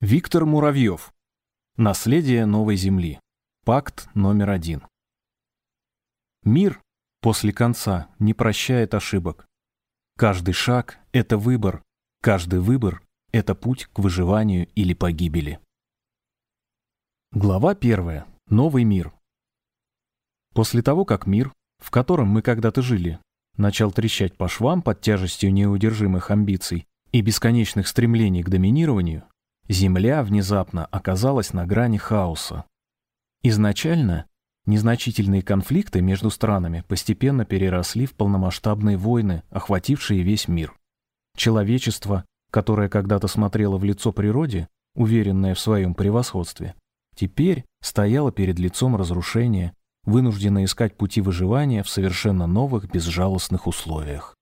Виктор Муравьев. Наследие новой земли. Пакт номер один. Мир после конца не прощает ошибок. Каждый шаг — это выбор, каждый выбор — это путь к выживанию или погибели. Глава первая. Новый мир. После того, как мир, в котором мы когда-то жили, начал трещать по швам под тяжестью неудержимых амбиций и бесконечных стремлений к доминированию, Земля внезапно оказалась на грани хаоса. Изначально незначительные конфликты между странами постепенно переросли в полномасштабные войны, охватившие весь мир. Человечество, которое когда-то смотрело в лицо природе, уверенное в своем превосходстве, теперь стояло перед лицом разрушения, вынуждено искать пути выживания в совершенно новых безжалостных условиях.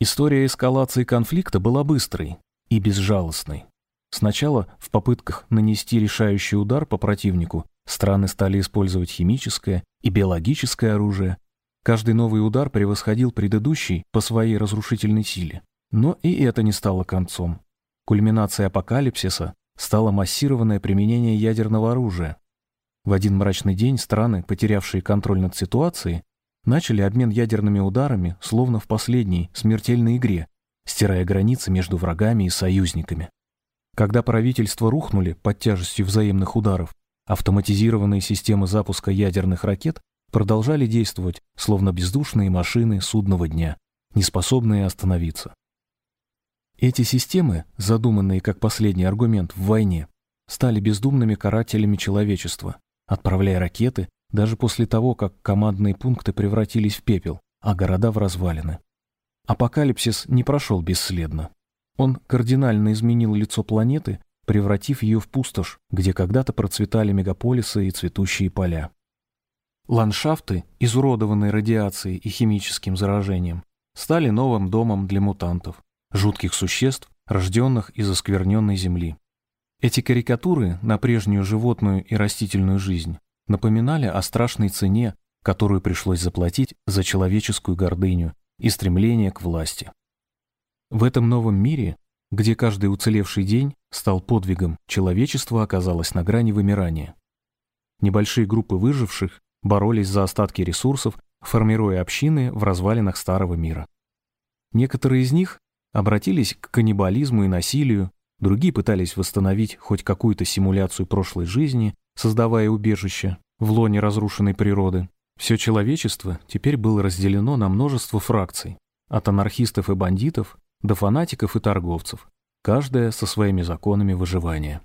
История эскалации конфликта была быстрой и безжалостной. Сначала в попытках нанести решающий удар по противнику страны стали использовать химическое и биологическое оружие. Каждый новый удар превосходил предыдущий по своей разрушительной силе. Но и это не стало концом. Кульминацией апокалипсиса стало массированное применение ядерного оружия. В один мрачный день страны, потерявшие контроль над ситуацией, начали обмен ядерными ударами, словно в последней смертельной игре, стирая границы между врагами и союзниками. Когда правительства рухнули под тяжестью взаимных ударов, автоматизированные системы запуска ядерных ракет продолжали действовать, словно бездушные машины судного дня, неспособные остановиться. Эти системы, задуманные как последний аргумент в войне, стали бездумными карателями человечества, отправляя ракеты даже после того, как командные пункты превратились в пепел, а города в развалины. Апокалипсис не прошел бесследно. Он кардинально изменил лицо планеты, превратив ее в пустошь, где когда-то процветали мегаполисы и цветущие поля. Ландшафты, изуродованные радиацией и химическим заражением, стали новым домом для мутантов, жутких существ, рожденных из оскверненной земли. Эти карикатуры на прежнюю животную и растительную жизнь напоминали о страшной цене, которую пришлось заплатить за человеческую гордыню и стремление к власти. В этом новом мире, где каждый уцелевший день стал подвигом, человечество оказалось на грани вымирания. Небольшие группы выживших боролись за остатки ресурсов, формируя общины в развалинах старого мира. Некоторые из них обратились к каннибализму и насилию, другие пытались восстановить хоть какую-то симуляцию прошлой жизни, создавая убежище в лоне разрушенной природы. Все человечество теперь было разделено на множество фракций, от анархистов и бандитов до фанатиков и торговцев, каждая со своими законами выживания.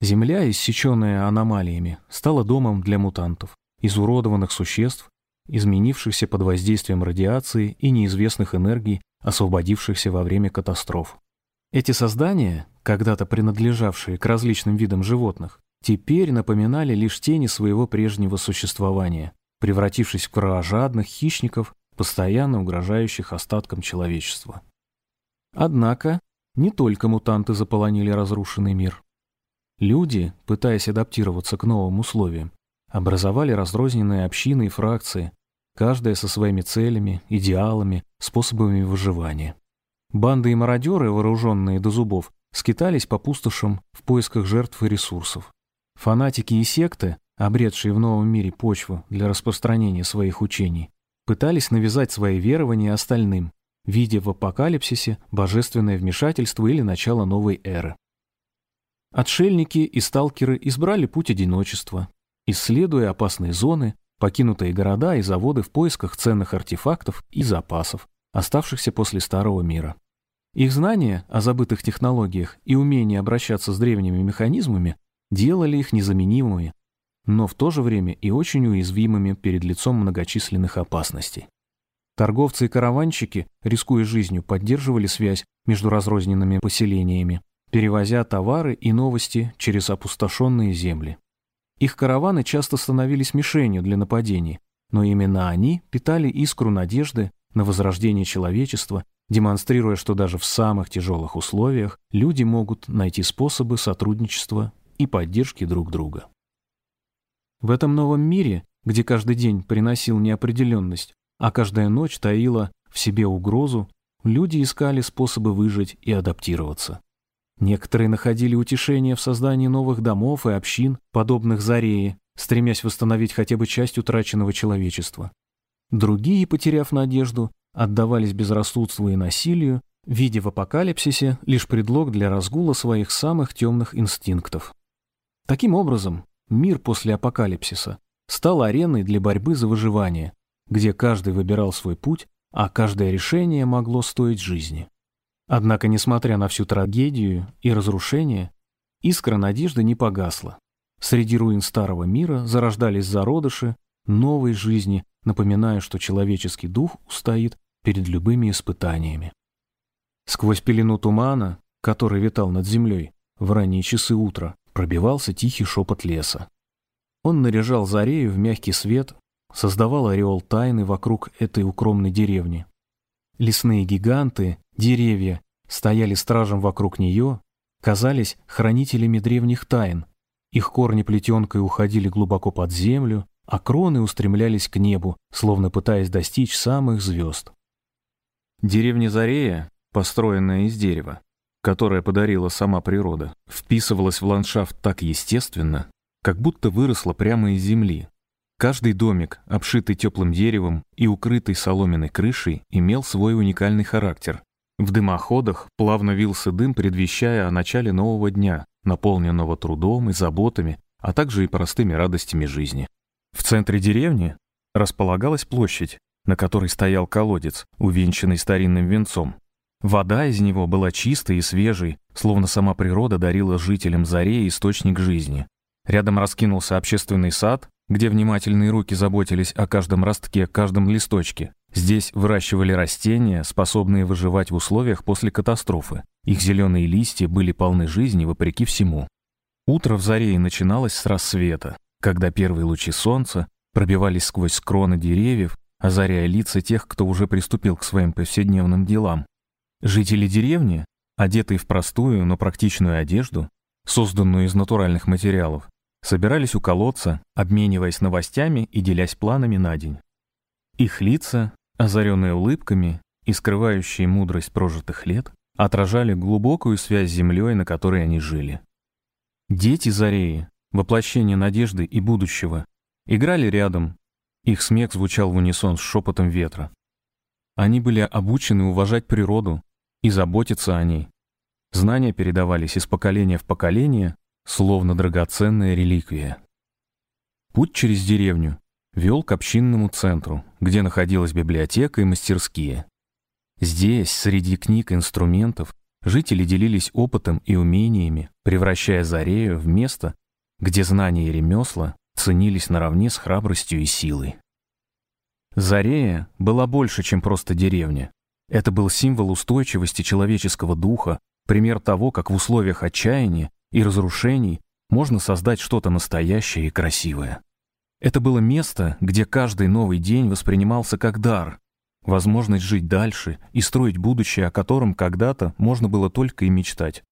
Земля, иссеченная аномалиями, стала домом для мутантов, изуродованных существ, изменившихся под воздействием радиации и неизвестных энергий, освободившихся во время катастроф. Эти создания, когда-то принадлежавшие к различным видам животных, теперь напоминали лишь тени своего прежнего существования, превратившись в кровожадных хищников, постоянно угрожающих остаткам человечества. Однако, не только мутанты заполонили разрушенный мир. Люди, пытаясь адаптироваться к новым условиям, образовали разрозненные общины и фракции, каждая со своими целями, идеалами, способами выживания. Банды и мародеры, вооруженные до зубов, скитались по пустошам в поисках жертв и ресурсов. Фанатики и секты, обретшие в новом мире почву для распространения своих учений, пытались навязать свои верования остальным, видя в апокалипсисе божественное вмешательство или начало новой эры. Отшельники и сталкеры избрали путь одиночества, исследуя опасные зоны, покинутые города и заводы в поисках ценных артефактов и запасов, оставшихся после Старого мира. Их знания о забытых технологиях и умение обращаться с древними механизмами делали их незаменимыми но в то же время и очень уязвимыми перед лицом многочисленных опасностей. Торговцы и караванщики, рискуя жизнью, поддерживали связь между разрозненными поселениями, перевозя товары и новости через опустошенные земли. Их караваны часто становились мишенью для нападений, но именно они питали искру надежды на возрождение человечества, демонстрируя, что даже в самых тяжелых условиях люди могут найти способы сотрудничества и поддержки друг друга. В этом новом мире, где каждый день приносил неопределенность, а каждая ночь таила в себе угрозу, люди искали способы выжить и адаптироваться. Некоторые находили утешение в создании новых домов и общин, подобных Зарее, стремясь восстановить хотя бы часть утраченного человечества. Другие, потеряв надежду, отдавались безрассудству и насилию, видя в апокалипсисе лишь предлог для разгула своих самых темных инстинктов. Таким образом, мир после апокалипсиса стал ареной для борьбы за выживание, где каждый выбирал свой путь, а каждое решение могло стоить жизни. Однако, несмотря на всю трагедию и разрушение, искра надежды не погасла. Среди руин старого мира зарождались зародыши новой жизни, напоминая, что человеческий дух устоит перед любыми испытаниями. Сквозь пелену тумана, который витал над землей, в ранние часы утра пробивался тихий шепот леса. Он наряжал зарею в мягкий свет, создавал ореол тайны вокруг этой укромной деревни. Лесные гиганты, деревья, стояли стражем вокруг нее, казались хранителями древних тайн. Их корни плетенкой уходили глубоко под землю, а кроны устремлялись к небу, словно пытаясь достичь самых звезд. Деревня Зарея, построенная из дерева, которое подарила сама природа, вписывалась в ландшафт так естественно, как будто выросла прямо из земли. Каждый домик, обшитый теплым деревом и укрытый соломенной крышей, имел свой уникальный характер. В дымоходах плавно вился дым, предвещая о начале нового дня, наполненного трудом и заботами, а также и простыми радостями жизни. В центре деревни располагалась площадь, на которой стоял колодец, увенчанный старинным венцом. Вода из него была чистой и свежей, словно сама природа дарила жителям Заре источник жизни. Рядом раскинулся общественный сад, где внимательные руки заботились о каждом ростке, каждом листочке. Здесь выращивали растения, способные выживать в условиях после катастрофы. Их зеленые листья были полны жизни вопреки всему. Утро в Зарее начиналось с рассвета когда первые лучи солнца пробивались сквозь кроны деревьев, озаряя лица тех, кто уже приступил к своим повседневным делам. Жители деревни, одетые в простую, но практичную одежду, созданную из натуральных материалов, собирались у колодца, обмениваясь новостями и делясь планами на день. Их лица, озаренные улыбками и скрывающие мудрость прожитых лет, отражали глубокую связь с землей, на которой они жили. Дети Зареи воплощение надежды и будущего, играли рядом. Их смех звучал в унисон с шепотом ветра. Они были обучены уважать природу и заботиться о ней. Знания передавались из поколения в поколение, словно драгоценная реликвия. Путь через деревню вел к общинному центру, где находилась библиотека и мастерские. Здесь, среди книг и инструментов, жители делились опытом и умениями, превращая Зарею в место, где знания и ремесла ценились наравне с храбростью и силой. Зарея была больше, чем просто деревня. Это был символ устойчивости человеческого духа, пример того, как в условиях отчаяния и разрушений можно создать что-то настоящее и красивое. Это было место, где каждый новый день воспринимался как дар, возможность жить дальше и строить будущее, о котором когда-то можно было только и мечтать.